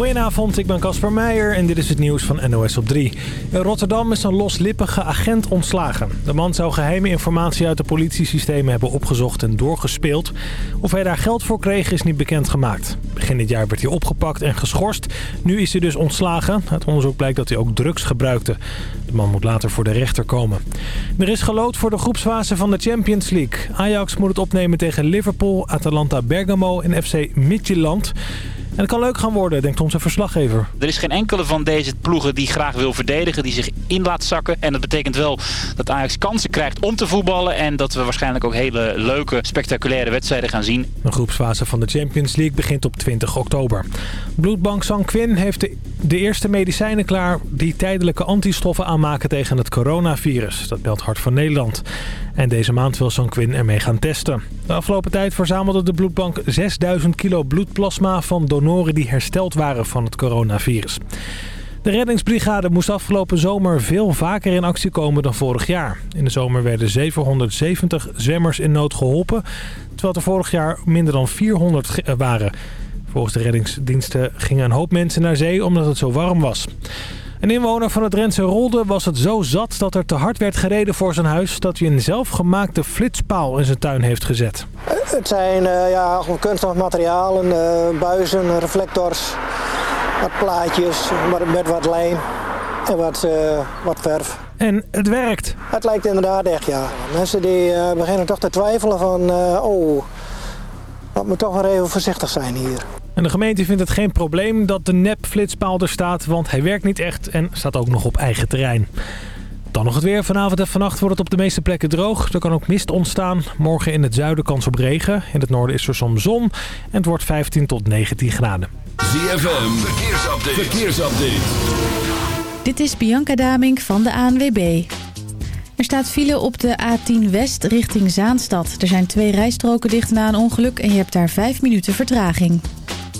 Goedenavond, ik ben Casper Meijer en dit is het nieuws van NOS op 3. In Rotterdam is een loslippige agent ontslagen. De man zou geheime informatie uit de politiesystemen hebben opgezocht en doorgespeeld. Of hij daar geld voor kreeg is niet bekendgemaakt. Begin dit jaar werd hij opgepakt en geschorst. Nu is hij dus ontslagen. Het onderzoek blijkt dat hij ook drugs gebruikte. De man moet later voor de rechter komen. Er is gelood voor de groepsfase van de Champions League. Ajax moet het opnemen tegen Liverpool, Atalanta Bergamo en FC Midtjylland. En het kan leuk gaan worden, denkt onze verslaggever. Er is geen enkele van deze ploegen die graag wil verdedigen, die zich in laat zakken. En dat betekent wel dat Ajax kansen krijgt om te voetballen. En dat we waarschijnlijk ook hele leuke, spectaculaire wedstrijden gaan zien. De groepsfase van de Champions League begint op 20 oktober. Bloedbank Sanquin heeft de, de eerste medicijnen klaar die tijdelijke antistoffen aanmaken tegen het coronavirus. Dat belt Hart van Nederland. En deze maand wil Sanquin ermee gaan testen. De afgelopen tijd verzamelde de bloedbank 6000 kilo bloedplasma van donoren die hersteld waren van het coronavirus. De reddingsbrigade moest afgelopen zomer veel vaker in actie komen dan vorig jaar. In de zomer werden 770 zwemmers in nood geholpen, terwijl er vorig jaar minder dan 400 waren. Volgens de reddingsdiensten gingen een hoop mensen naar zee omdat het zo warm was. Een inwoner van het Drentse Rolde was het zo zat dat er te hard werd gereden voor zijn huis... dat hij een zelfgemaakte flitspaal in zijn tuin heeft gezet. Het zijn uh, ja, kunststof materialen, uh, buizen, reflectors, wat plaatjes met wat lijm en wat, uh, wat verf. En het werkt. Het lijkt inderdaad echt, ja. Mensen die beginnen toch te twijfelen van... oh, dat moet toch wel even voorzichtig zijn hier. En de gemeente vindt het geen probleem dat de nep-flitspaal er staat, want hij werkt niet echt en staat ook nog op eigen terrein. Dan nog het weer. Vanavond en vannacht wordt het op de meeste plekken droog. Er kan ook mist ontstaan. Morgen in het zuiden kans op regen. In het noorden is er soms zon. En het wordt 15 tot 19 graden. ZFM, verkeersupdate. verkeersupdate. Dit is Bianca Damink van de ANWB. Er staat file op de A10 West richting Zaanstad. Er zijn twee rijstroken dicht na een ongeluk en je hebt daar vijf minuten vertraging.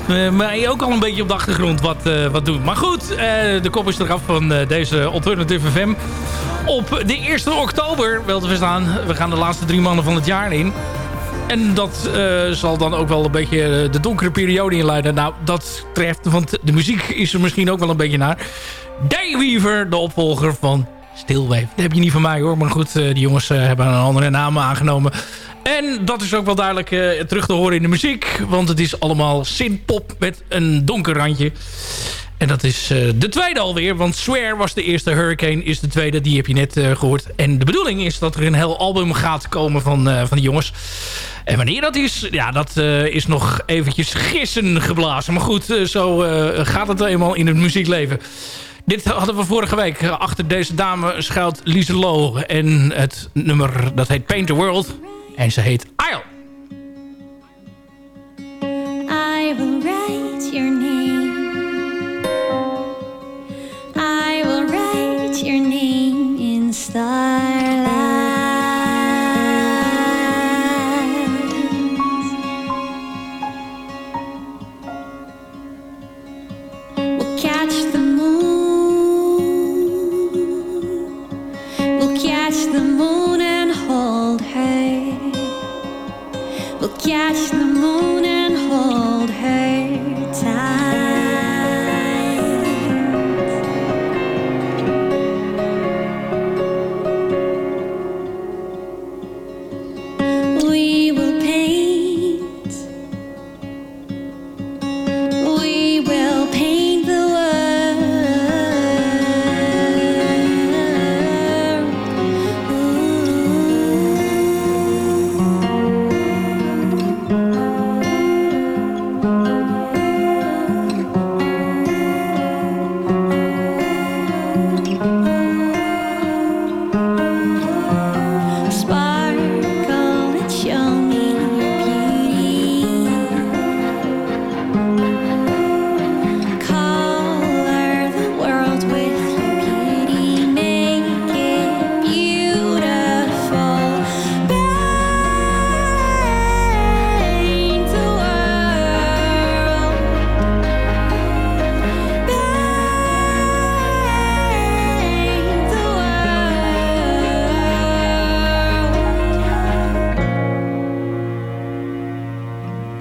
Je hoort mij ook al een beetje op de achtergrond wat, wat doen. Maar goed, de kop is eraf van deze Alternative FM. Op de 1 oktober, wel te verstaan, we gaan de laatste drie maanden van het jaar in. En dat zal dan ook wel een beetje de donkere periode inleiden. Nou, dat treft, want de muziek is er misschien ook wel een beetje naar. Dayweaver, de opvolger van Stilwave. Dat heb je niet van mij hoor, maar goed, die jongens hebben een andere naam aangenomen. En dat is ook wel duidelijk uh, terug te horen in de muziek. Want het is allemaal synthpop met een donker randje. En dat is uh, de tweede alweer. Want Swear was de eerste, Hurricane is de tweede. Die heb je net uh, gehoord. En de bedoeling is dat er een heel album gaat komen van, van die jongens. En wanneer dat is, ja, dat is nog eventjes gissen geblazen. Maar goed, zo gaat het eenmaal in het muziekleven. Dit hadden we vorige week. Achter deze dame schuilt Lise Low. En het nummer dat heet Paint the World. En ze heet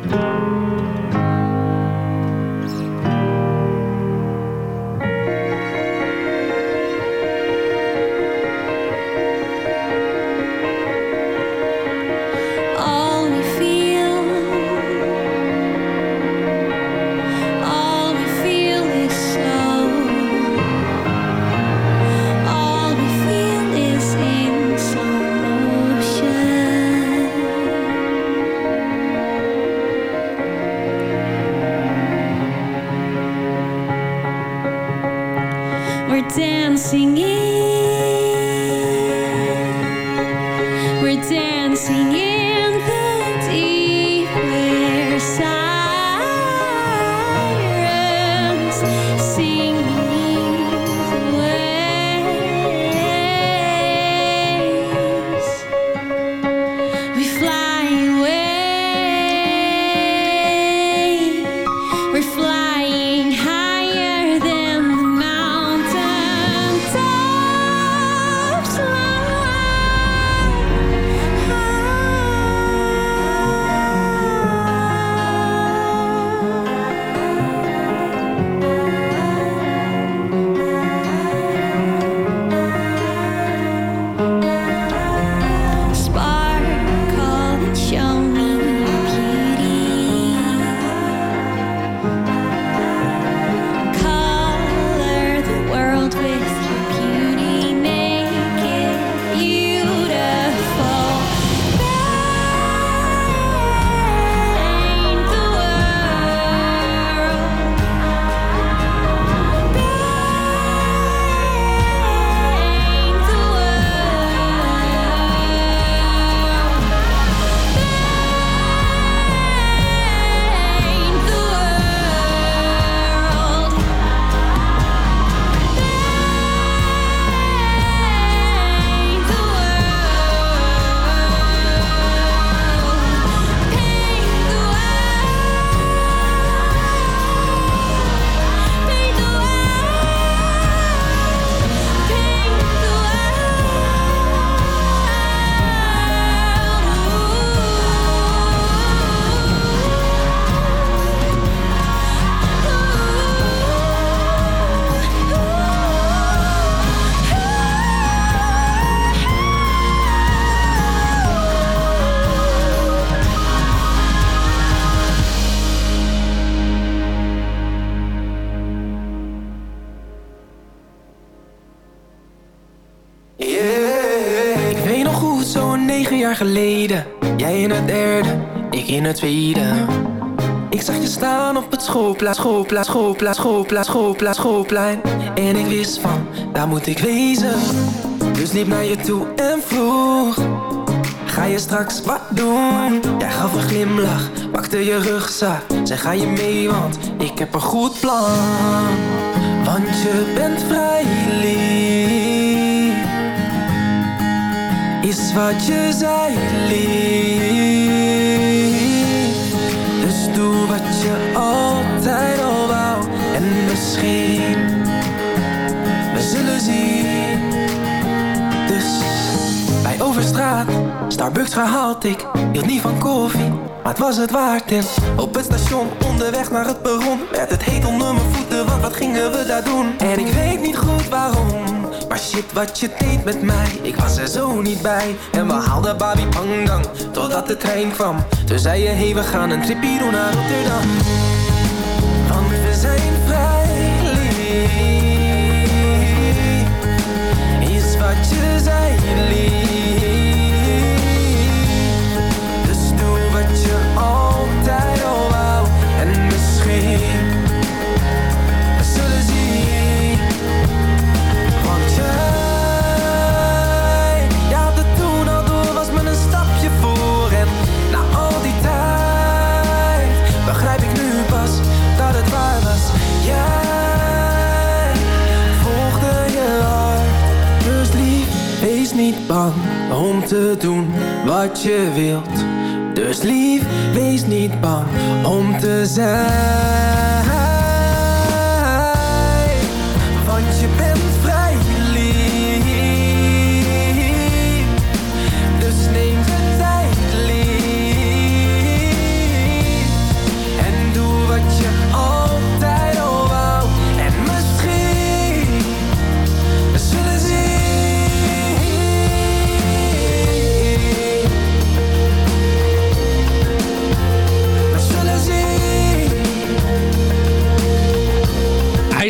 Música schoolplein, schoolplein, schoolplein, schoolplein, schoolplein, schoolplein. En ik wist van, daar moet ik wezen. Dus liep naar je toe en vroeg Ga je straks wat doen? Jij gaf een glimlach, pakte je rugzak Zeg ga je mee, want ik heb een goed plan Want je bent vrij lief Is wat je zei lief Overstraat. Starbucks gehaald, ik hield niet van koffie Maar het was het waard. En op het station Onderweg naar het perron Werd het heet onder mijn voeten, want wat gingen we daar doen? En ik weet niet goed waarom Maar shit wat je deed met mij Ik was er zo niet bij. En we haalden Babi Pangang Totdat de trein kwam. Toen zei je, hey we gaan een tripje doen naar Rotterdam. Want we zijn vrij lief. Is wat je zei lief om te doen wat je wilt. Dus lief, wees niet bang om te zijn.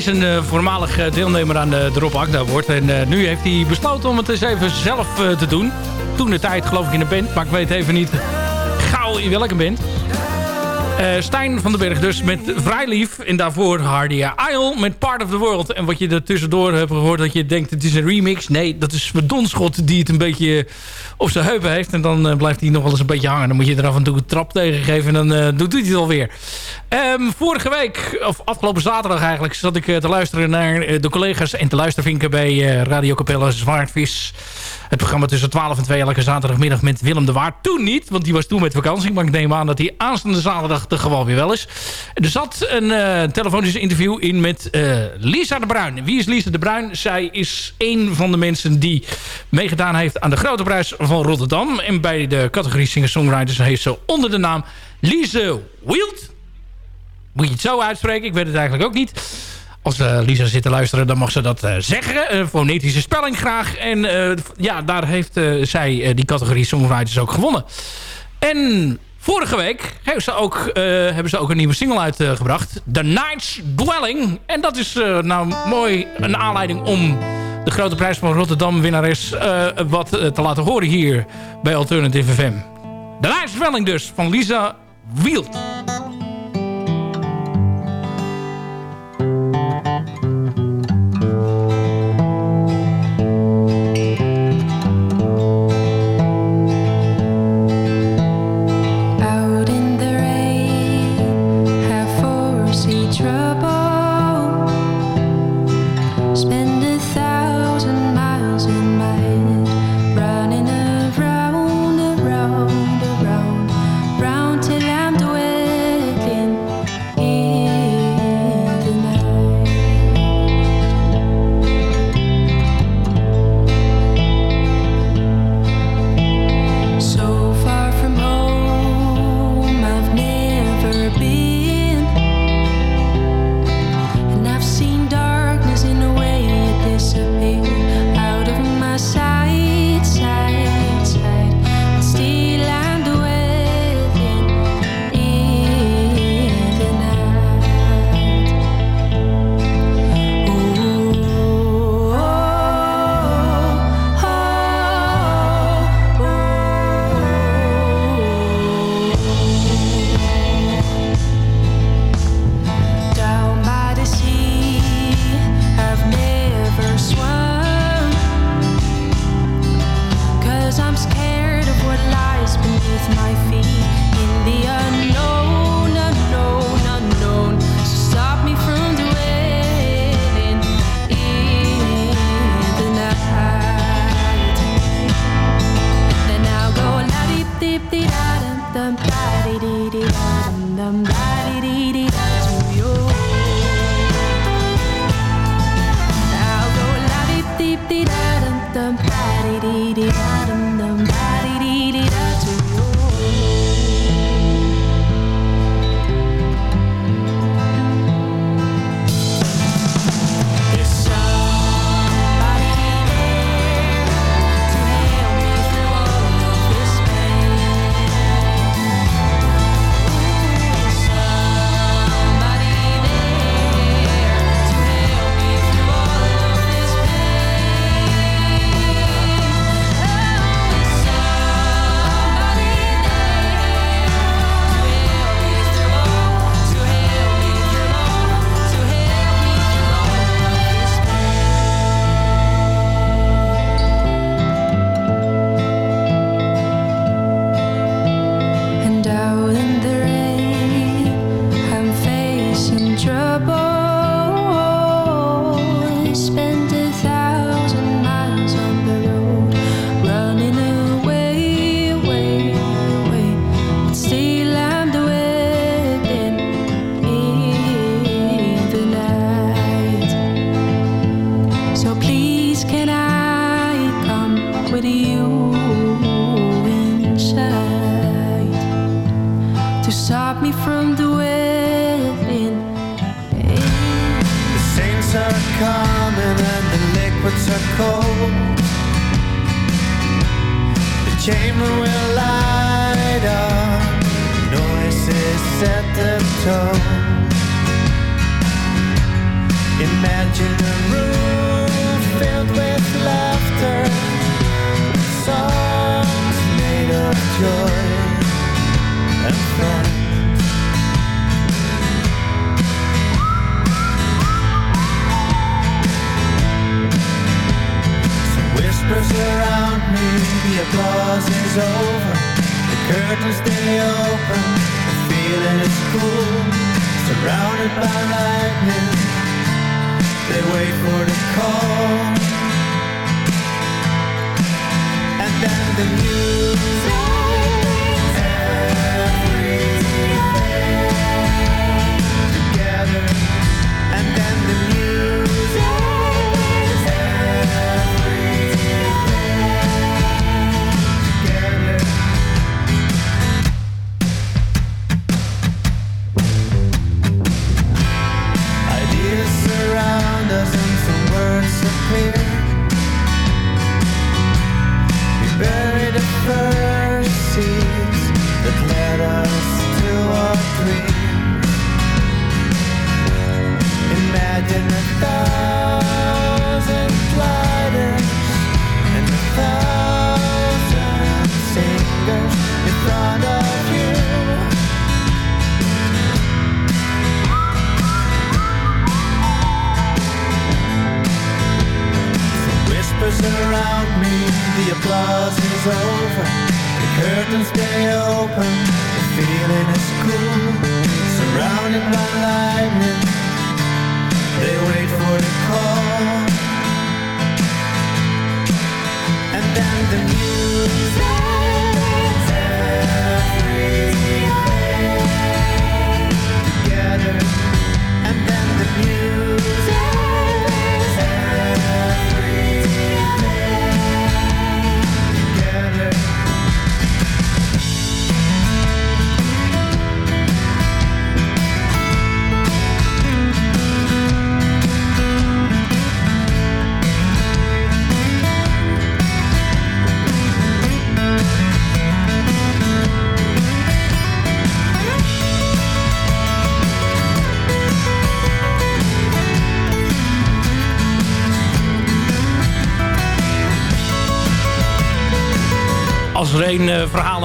Is een uh, voormalig uh, deelnemer aan de Drop Agda wordt. En nu heeft hij besloten om het eens even zelf te doen. Toen de tijd geloof ik in een band. Maar ik weet even niet gauw in welke band. Uh, Stijn van den Berg dus met Vrijlief. En daarvoor Hardia Isle met Part of the World. En wat je er tussendoor hebt gehoord dat je denkt het is een remix. Nee, dat is Donschot die het een beetje op zijn heupen heeft. En dan uh, blijft hij nog wel eens een beetje hangen. Dan moet je er af en toe een trap tegen geven en dan uh, doet hij het alweer. Um, vorige week, of afgelopen zaterdag eigenlijk, zat ik te luisteren naar de collega's en te luistervinken bij Radio Capella Zwaardvis. Het programma tussen 12 en 2 elke zaterdagmiddag met Willem de Waard. Toen niet, want die was toen met vakantie. Maar ik neem aan dat hij aanstaande zaterdag er gewoon weer wel is. Er zat een uh, telefonisch interview in met uh, Lisa de Bruin. Wie is Lisa de Bruin? Zij is een van de mensen die meegedaan heeft aan de Grote Prijs van Rotterdam. En bij de categorie Singer-Songwriters heeft ze onder de naam Lise Wild. Moet je het zo uitspreken? Ik weet het eigenlijk ook niet. Als uh, Lisa zit te luisteren, dan mag ze dat zeggen. Uh, fonetische spelling graag. En ja, daar heeft zij die categorie Songwriters ook gewonnen. En vorige week hebben ze ook, hebben ze ook een nieuwe single uitgebracht. The Night's Dwelling. En dat is nou mooi een aanleiding om de grote prijs van Rotterdam winnares wat te laten horen hier bij Alternative FM. The Night's Dwelling dus, van Lisa Wield.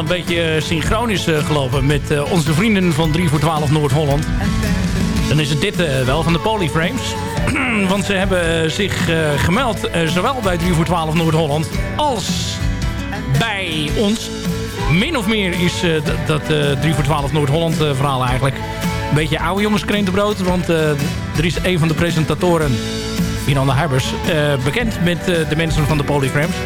beetje eh, synchronisch eh, gelopen met eh, onze vrienden van 3 voor 12 Noord-Holland. Dan is het dit wel van de Polyframes. Want ze hebben zich gemeld, zowel bij 3 voor 12 Noord-Holland als bij ons. Min of meer is dat 3 voor 12 Noord-Holland verhaal eigenlijk een beetje oude jongens krentenbrood. Want er is een van de presentatoren, Miranda Huibers, bekend met de mensen van de Polyframes.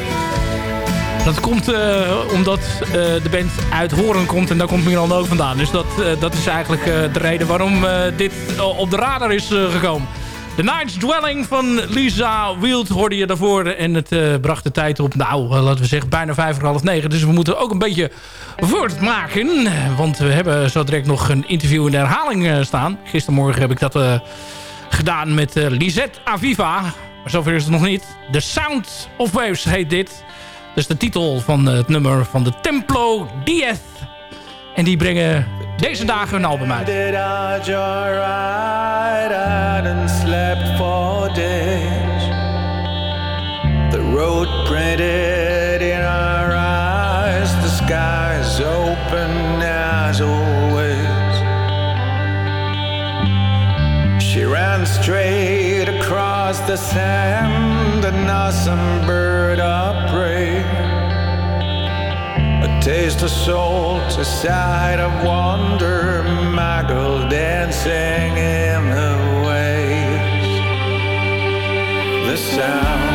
Dat komt eh, omdat eh, de band uit Horen komt en daar komt Miranda ook vandaan. Dus dat, eh, dat is eigenlijk de reden waarom dit op de radar is gekomen. The Night's Dwelling van Lisa Wild hoorde je daarvoor. En het bracht de tijd op, nou, laten we zeggen, bijna vijf voor half negen. Dus we moeten ook een beetje voortmaken. Want we hebben zo direct nog een interview in de herhaling staan. Gistermorgen heb ik dat gedaan met Lisette Aviva. Maar zover is het nog niet. The Sound of Waves heet dit. Dat is de titel van het nummer van de Templo Diez. En die brengen deze dagen een album uit. The road printed in our eyes The sky's open as always She ran straight across the sand An awesome bird of prey A taste of salt, a sight of wonder, girl dancing in the waves. The sound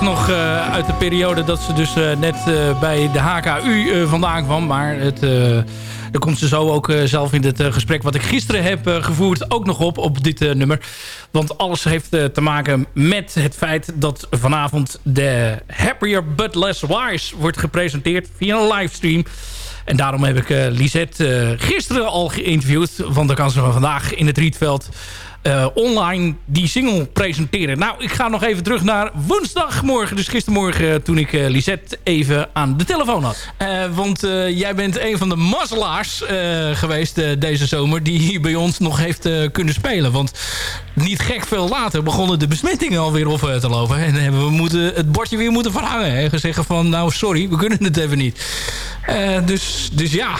nog eh, uit de periode dat ze dus eh, net eh, bij de HKU vandaan kwam. Maar het, daar komt ze zo ook zelf in het gesprek wat ik gisteren heb gevoerd ook nog op, op dit nummer. Want alles heeft te maken met het feit dat vanavond de Happier But Less Wise wordt gepresenteerd via een livestream. En daarom heb ik Lisette gisteren al geïnterviewd. Want dan kan ze vandaag in het Rietveld eh, online die single presenteren. Nou, ik ga nog even terug naar woensdagmorgen. Dus gistermorgen eh, toen ik eh, Lisette even aan de telefoon had. Want jij bent een van de mazzelaars geweest deze zomer... die hier bij ons nog heeft kunnen spelen. Want niet gek veel later begonnen de besmettingen alweer op eh, te lopen. En hebben we moeten het bordje weer moeten verhangen. En gezegd van, nou sorry, we kunnen het even niet. Dus, dus ja,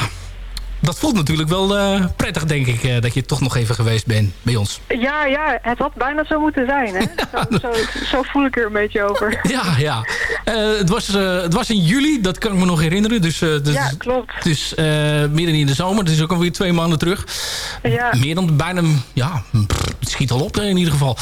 dat voelt natuurlijk wel eh, prettig, denk ik, eh, dat je toch nog even geweest bent bij ons. Ja, ja, het had bijna zo moeten zijn, hè? Zo, zo, zo voel ik er een beetje over. Ja, ja. Eh, het, was, het was in juli, dat kan ik me nog herinneren. Dus, dus, Ja, klopt. Dus midden in de zomer, is ook alweer twee maanden terug. Ja. Meer dan bijna, ja, pff, het schiet al op in ieder geval.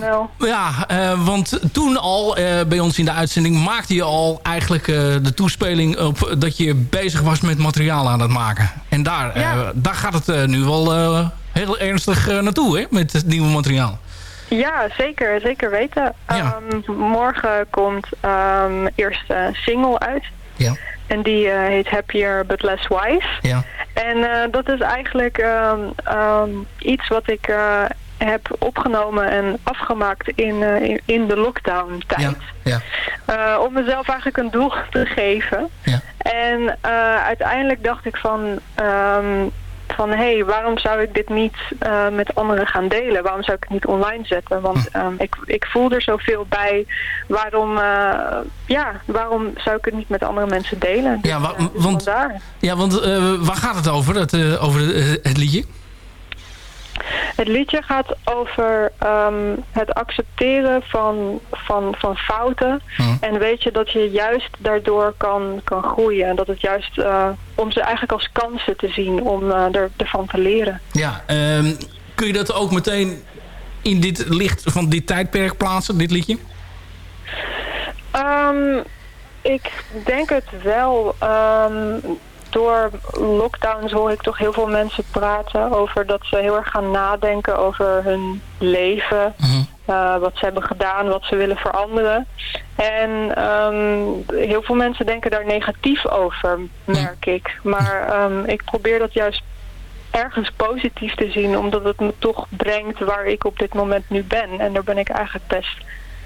Nou, ja, want toen al bij ons in de uitzending maakte je al eigenlijk de toespeling op dat je bezig was met materiaal aan het maken. En daar, eh, daar gaat het eh, nu wel eh, heel ernstig naartoe, hè, met het nieuwe materiaal. ja, zeker, zeker weten. Ja. Ehm, morgen komt ehm eerste single uit. Ja, En die heet Happier But Less Wise. ja, En dat is eigenlijk ehm, iets wat ik heb opgenomen en afgemaakt in, eh, in, de lockdown tijd. ja, ja. Eh, om mezelf eigenlijk een doel te geven. Ja. En eh, uiteindelijk dacht ik van, ehm, van hé, hey, waarom zou ik dit niet met anderen gaan delen? Waarom zou ik het niet online zetten? Want Hm. ehm, ik, ik voel er zoveel bij. Waarom, ja, waarom zou ik het niet met andere mensen delen? Ja, Dus, want-. Ja, want waar gaat het over, het, over het liedje? Het liedje gaat over ehm, het accepteren van, van, van fouten. Hm. En weet je dat je juist daardoor kan, kan groeien. En dat het juist eh, om ze eigenlijk als kansen te zien om eh, er, ervan te leren. Ja, ehm, kun je dat ook meteen in dit licht van dit tijdperk plaatsen, dit liedje? Ehm, ik denk het wel. Door lockdowns hoor ik toch heel veel mensen praten over dat ze heel erg gaan nadenken over hun leven. Mhm. eh, wat ze hebben gedaan, wat ze willen veranderen. En ehm, heel veel mensen denken daar negatief over, merk ik. Maar ehm, ik probeer dat juist ergens positief te zien, omdat het me toch brengt waar ik op dit moment nu ben. En daar ben ik eigenlijk best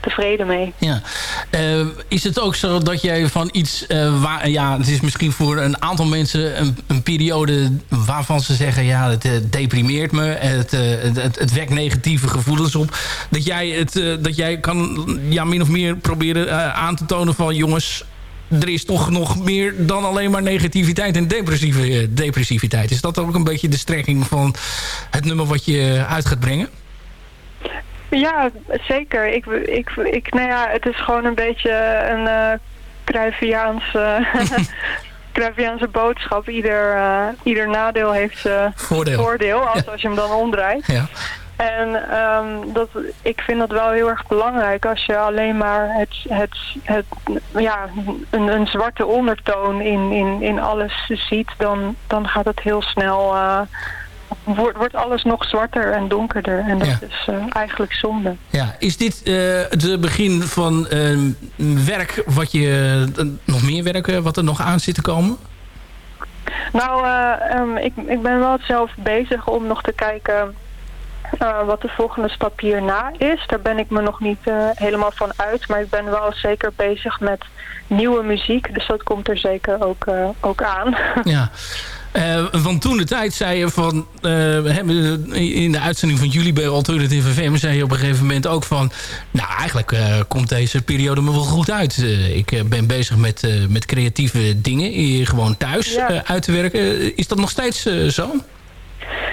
tevreden mee. Ja. Eh, is het ook zo dat jij van iets... eh, waar, ja, het is misschien voor een aantal mensen een, een periode waarvan ze zeggen... ja, het eh, deprimeert me, het, het, het, wekt negatieve gevoelens op. Dat jij, het, dat jij kan ja, min of meer proberen aan te tonen van... jongens, er is toch nog meer dan alleen maar negativiteit en depressieve, depressiviteit. Is dat ook een beetje de strekking van het nummer wat je uit gaat brengen? Ja, zeker. Ik, ik, ik, nou ja, het is gewoon een beetje een eh Cruyffiaanse, Cruyffiaanse boodschap. Ieder, eh, ieder nadeel heeft zijn Voordeel. voordeel, als, als je hem dan omdraait. Ja. En ehm, dat, ik vind dat wel heel erg belangrijk als je alleen maar het, het, het, ja, een, een zwarte ondertoon in, in, in alles ziet, dan, dan gaat het heel snel, eh, wordt, wordt alles nog zwarter en donkerder. En dat Ja. is eh, eigenlijk zonde. Ja, is dit eh, het begin van eh, werk wat je... eh, nog meer werk eh, wat er nog aan zit te komen? Nou, eh, ehm, ik, ik ben wel zelf bezig om nog te kijken eh, wat de volgende stap hierna is. Daar ben ik me nog niet eh, helemaal van uit. Maar ik ben wel zeker bezig met nieuwe muziek. Dus dat komt er zeker ook, eh, ook aan. Ja. Eh, want toen de tijd zei je van... eh, we hebben in de uitzending van jullie bij Alternative FM... zei je op een gegeven moment ook van... nou, eigenlijk eh, komt deze periode me wel goed uit. Eh, ik eh, ben bezig met, eh, met creatieve dingen. Hier gewoon thuis Ja. eh, uit te werken. Eh, is dat nog steeds eh, zo?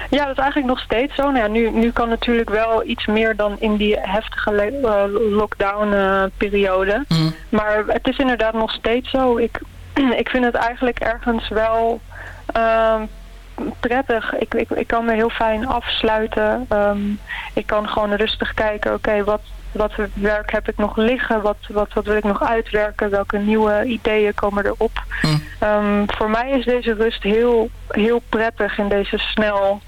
Ja, dat is eigenlijk nog steeds zo. Nou ja, nu, nu kan natuurlijk wel iets meer dan in die heftige lockdown-periode. Maar het is inderdaad nog steeds zo. Ik, ik vind het eigenlijk ergens wel ehm, prettig. Ik, ik, ik kan me heel fijn afsluiten. Ehm, ik kan gewoon rustig kijken, oké, wat, wat werk heb ik nog liggen? Wat, wat, wat wil ik nog uitwerken? Welke nieuwe ideeën komen erop? Ehm, voor mij is deze rust heel, heel prettig in deze snel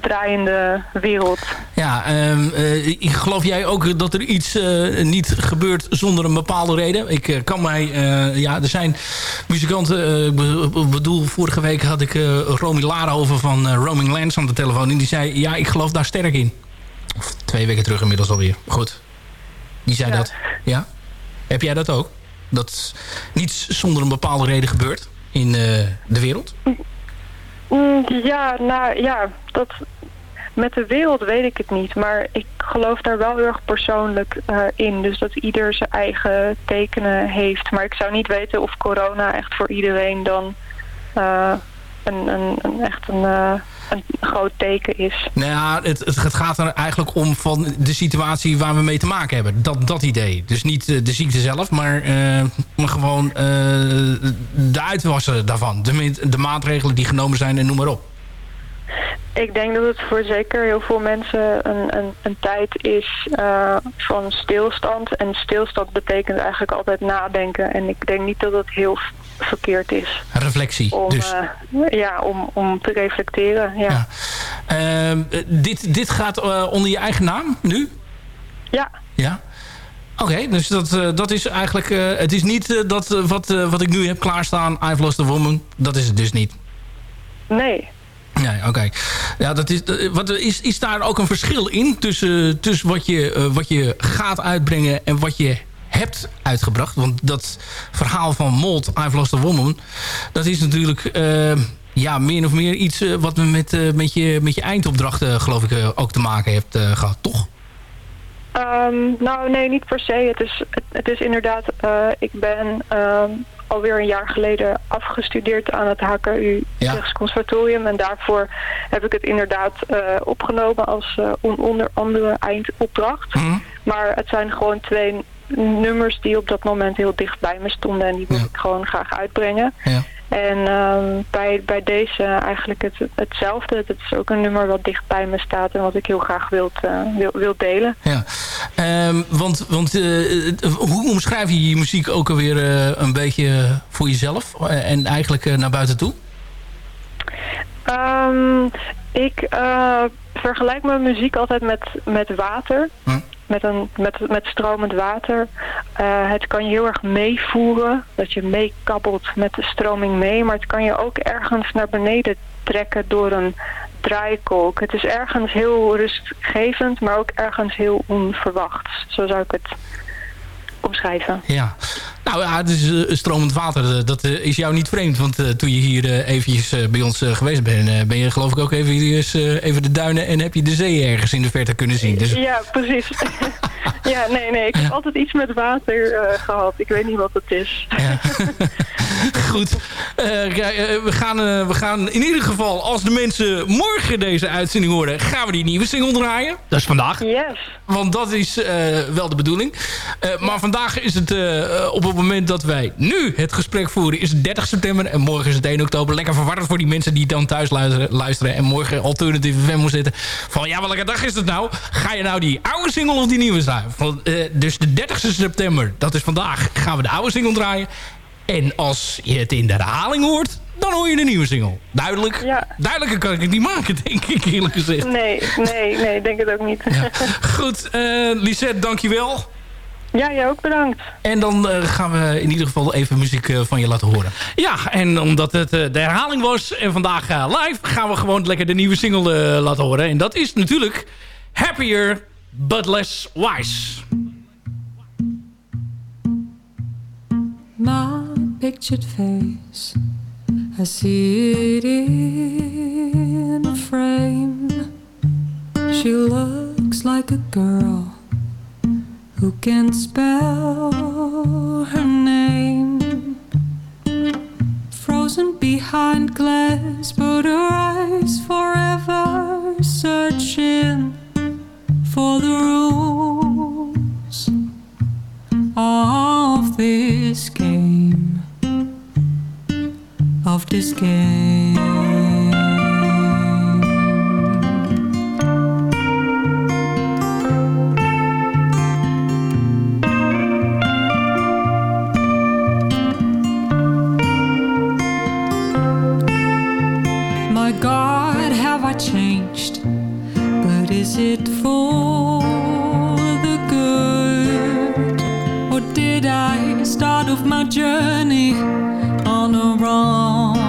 draaiende wereld. Ja, ehm, eh, ik geloof jij ook dat er iets eh, niet gebeurt zonder een bepaalde reden? Ik eh, kan mij... ja, er zijn muzikanten... ik be- bedoel, vorige week had ik Romy Laarhoven van Roaming Lands aan de telefoon. En die zei, ja, ik geloof daar sterk in. Of twee weken terug inmiddels alweer. Goed. Die zei dat. Ja? Heb jij dat ook? Dat niets zonder een bepaalde reden gebeurt in de wereld? Mm, Ja, nou ja, dat, met de wereld weet ik het niet. Maar ik geloof daar wel heel erg persoonlijk eh, in. Dus dat ieder zijn eigen tekenen heeft. Maar ik zou niet weten of corona echt voor iedereen dan eh, een, een, een, echt een, eh, een groot teken is. Nou ja, het, het gaat er eigenlijk om van de situatie waar we mee te maken hebben. Dat, dat idee. Dus niet eh, de ziekte zelf, maar, eh, gewoon eh, de uitwassen daarvan. De, de maatregelen die genomen zijn en noem maar op. Ik denk dat het voor zeker heel veel mensen een, een, een tijd is eh, van stilstand. En stilstand betekent eigenlijk altijd nadenken. En ik denk niet dat het heel verkeerd is Reflectie. om, dus. eh, ja, om, om te reflecteren. Ja. Ehm, eh, dit, dit gaat eh, onder je eigen naam nu? Ja. Ja. Oké, dus dat, dat is eigenlijk... het is niet dat wat, wat ik nu heb klaarstaan, I've Lost a Woman. Dat is het dus niet. Nee. Nee, oké. Ja, dat is, wat, is, is daar ook een verschil in tussen, tussen wat, je, eh, wat je gaat uitbrengen en wat je hebt uitgebracht? Want dat verhaal van Mold, I've Lost a Woman, dat is natuurlijk eh, ja, meer of meer iets eh, wat met, met, je, met je eindopdrachten geloof ik ook te maken heeft eh, gehad, toch? Ehm, nou, nee, niet per se. Het is, het, het is inderdaad, ik ben ehm, alweer een jaar geleden afgestudeerd aan het HKU Ja. Conservatorium. En daarvoor heb ik het inderdaad eh, opgenomen als on- onder andere eindopdracht. Maar het zijn gewoon twee nummers die op dat moment heel dicht bij me stonden. En die wil ik gewoon graag uitbrengen. Ja. En ehm, bij, bij deze eigenlijk het, hetzelfde. Het is ook een nummer wat dicht bij me staat en wat ik heel graag wil, wil, wil delen. Ja, Ehm, want, want eh, eh, hoe omschrijf je je muziek ook alweer eh, een beetje voor jezelf eh, en eigenlijk eh, naar buiten toe? Ehm, ik eh, vergelijk mijn muziek altijd met, met water. Met, een, met, met stromend water. Eh, het kan je heel erg meevoeren, dat je meekabbelt met de stroming mee. Maar het kan je ook ergens naar beneden trekken door een draaikolk. Het is ergens heel rustgevend, maar ook ergens heel onverwachts. Zo zou ik het omschrijven. Ja. Nou ja, het is eh, stromend water. eh, Dat eh, is jou niet vreemd. Want eh, toen je hier eh, eventjes bij ons eh, geweest bent... ben je geloof ik ook even, eh, even de duinen... en heb je de zee ergens in de verte kunnen zien. Dus Ja, precies. ja, nee, nee. Ik heb altijd iets met water eh, gehad. Ik weet niet wat het is. goed. Eh, kijk, eh, we, gaan, eh, we gaan in ieder geval, als de mensen morgen deze uitzending horen... gaan we die nieuwe single draaien. Dat is vandaag. Yes. Want dat is eh, wel de bedoeling. Eh, maar vandaag is het eh, op het moment dat wij nu het gesprek voeren... is het 30 september en morgen is het 1 oktober. Lekker verwarrend voor die mensen die dan thuis luisteren, luisteren... en morgen Alternative FM moeten zitten. Van ja, welke dag is het nou? Ga je nou die oude single of die nieuwe draaien? Van, eh, dus de 30 september, dat is vandaag, gaan we de oude single draaien. En als je het in de herhaling hoort... dan hoor je de nieuwe single. Duidelijk. Duidelijker kan ik het niet maken, denk ik eerlijk gezegd. Nee, nee, nee, denk het ook niet. Ja, Goed, eh Lisette, dankjewel. Ja jij ook bedankt. En dan eh, gaan we in ieder geval even muziek eh, van je laten horen. Ja, en omdat het eh, de herhaling was en vandaag live... gaan we gewoon lekker de nieuwe single laten horen. En dat is natuurlijk Happier But Less Wise. my pictured face. I see it in a frame. She looks like a girl who can spell her name. Frozen behind glass, but her eyes forever searching for the rules of this game of this game changed but is it for the good? Or did I start off my journey on a wrong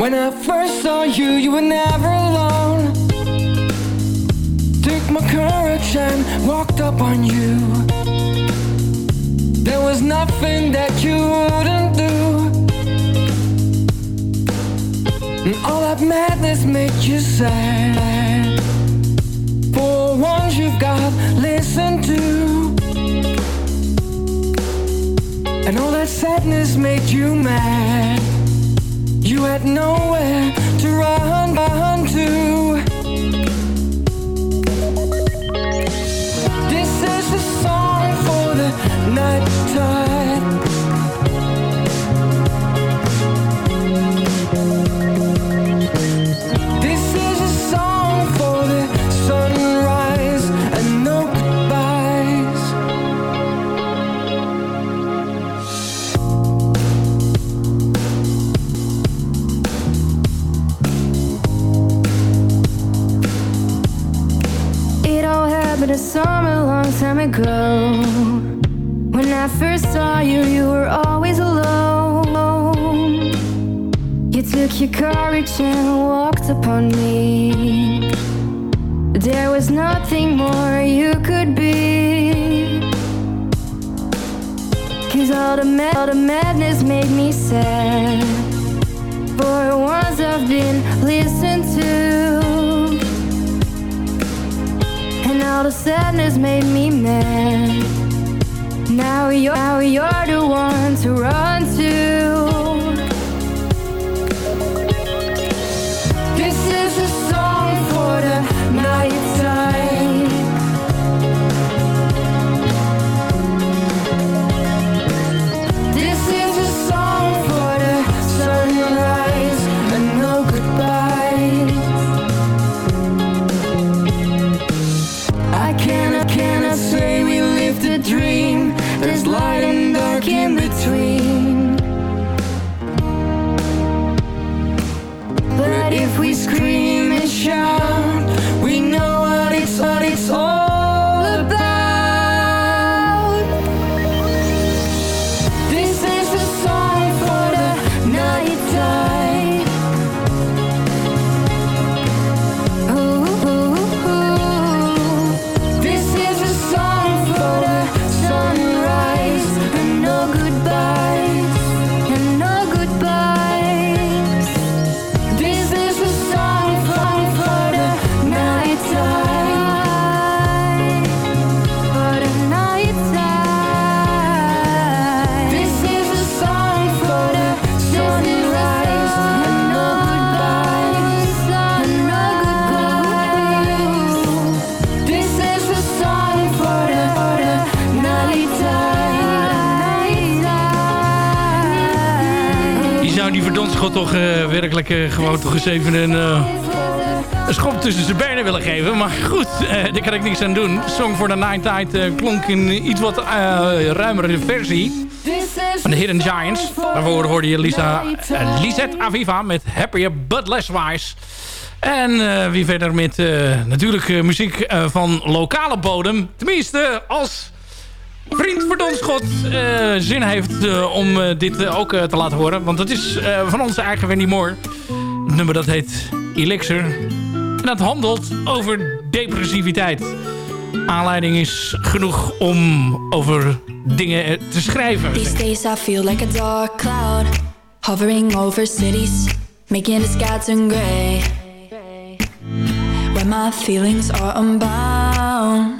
When I first saw you, you were never alone. Took my courage and walked up on you. There was nothing that you wouldn't do. And all that madness made you sad. For once you've got listened to. And all that sadness made you mad. You had nowhere to run, run to. This is a song for the night time. Ago. When I first saw you, you were always alone. You took your courage and walked upon me. There was nothing more you could be. Cause all the, ma- all the madness made me sad. For once I've been listened to. All the sadness made me mad. Now you're, now you're the one to run to. Eh, gewoon toch eens even een, eh, een schop tussen zijn benen willen geven. Maar goed, eh, daar kan ik niks aan doen. Song for the Night Tide klonk in iets wat ruimere versie van de Hidden Giants. Daarvoor hoorde je Lisa, Lisette Aviva met Happier But Less Wise. En wie verder met natuurlijk muziek van lokale bodem. Tenminste, als vriend Verdonschot eh zin heeft eh, om eh, dit ook te laten horen. Want het is van onze eigen Wendy Moore. Het nummer dat heet Elixir. En dat handelt over depressiviteit. Aanleiding is genoeg om over dingen te schrijven. These days I feel like a dark cloud hovering over cities, making the sky turn gray. When my feelings are unbound,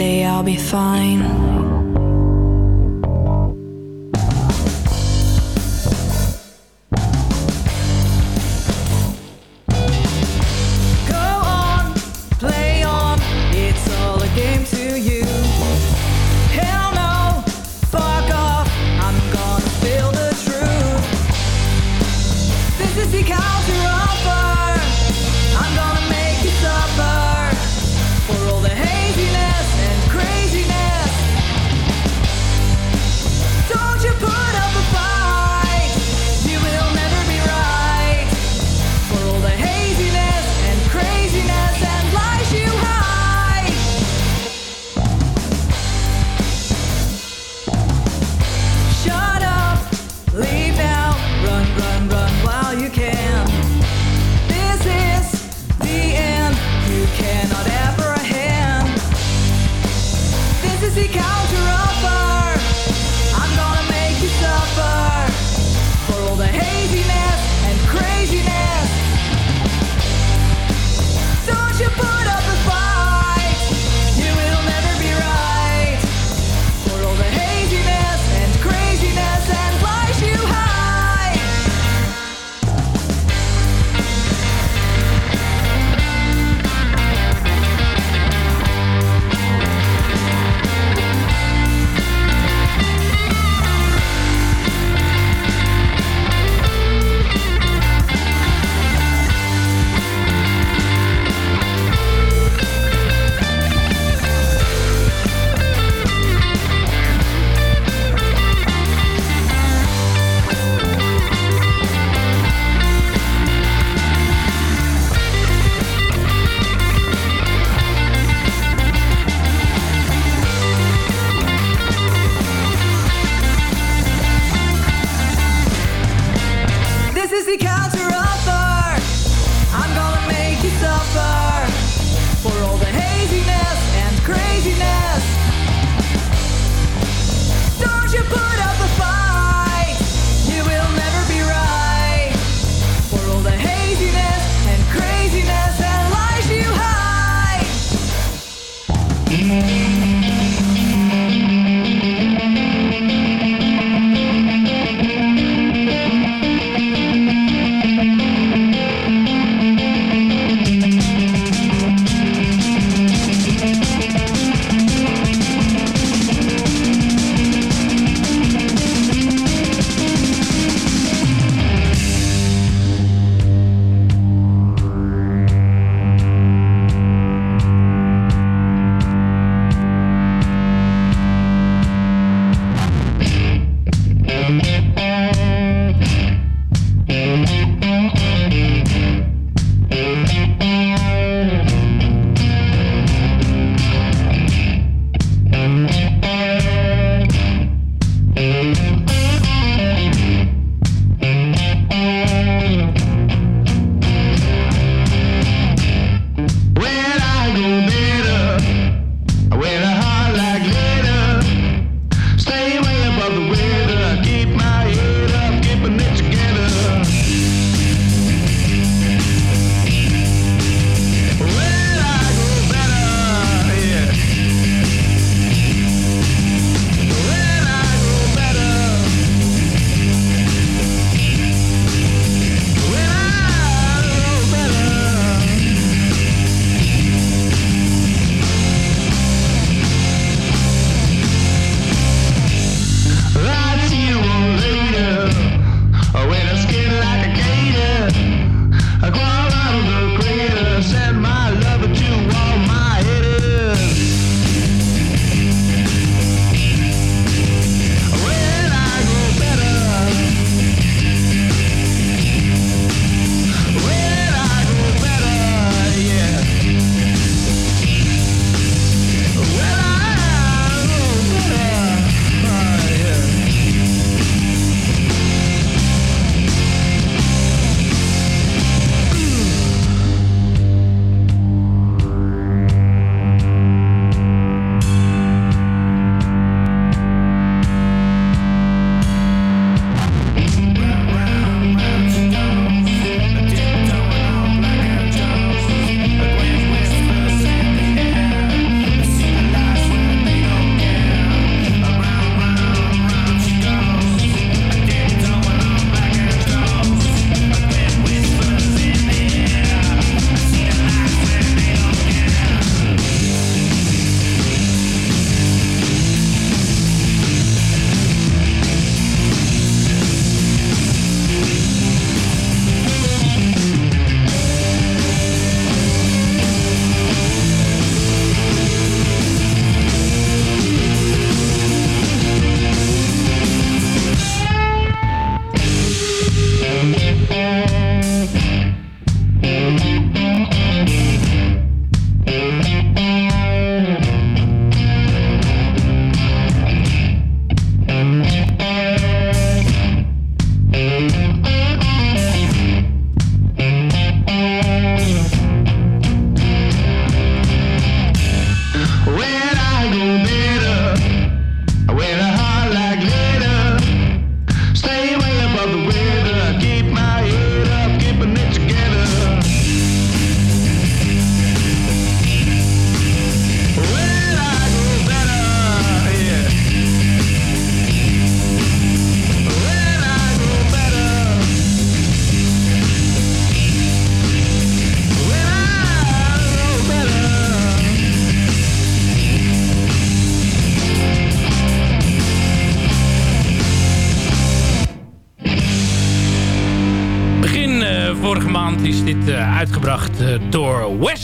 One day I'll be fine.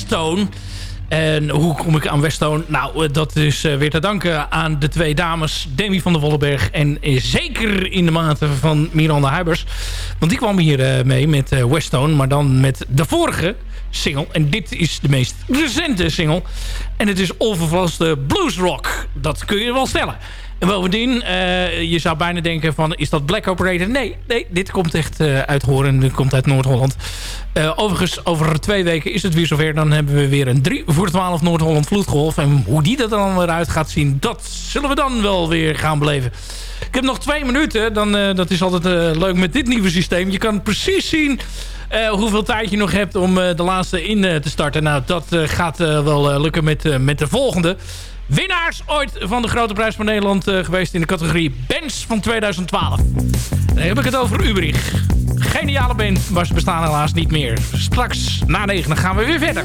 Westone. En hoe kom ik aan Westone? Nou, eh, dat is eh, weer te danken aan de twee dames. Demi van der Wollenberg en eh, zeker in de mate van Miranda Huibers. Want die kwam hier mee met Westone. Maar dan met de vorige single. En dit is de meest recente single. En het is onvervalste bluesrock. Dat kun je wel stellen. En bovendien, eh, je zou bijna denken van, is dat Black Operator? Nee, nee dit komt echt eh, uit Horen. Dit komt uit Noord-Holland. Eh, overigens, over twee weken is het weer zover. Dan hebben we weer een 3 voor 12 Noord-Holland vloedgolf. En hoe die er dan weer uit gaat zien, dat zullen we dan wel weer gaan beleven. Ik heb nog twee minuten. Dan, dat is altijd leuk met dit nieuwe systeem. Je kan precies zien hoeveel tijd je nog hebt om de laatste in te starten. Nou, dat gaat wel lukken met, met de volgende. Winnaars ooit van de Grote Prijs van Nederland eh, geweest in de categorie Bands van 2012. Dan heb ik het over Ubrich. Geniale band, maar ze bestaan helaas niet meer. Straks na negen gaan we weer verder.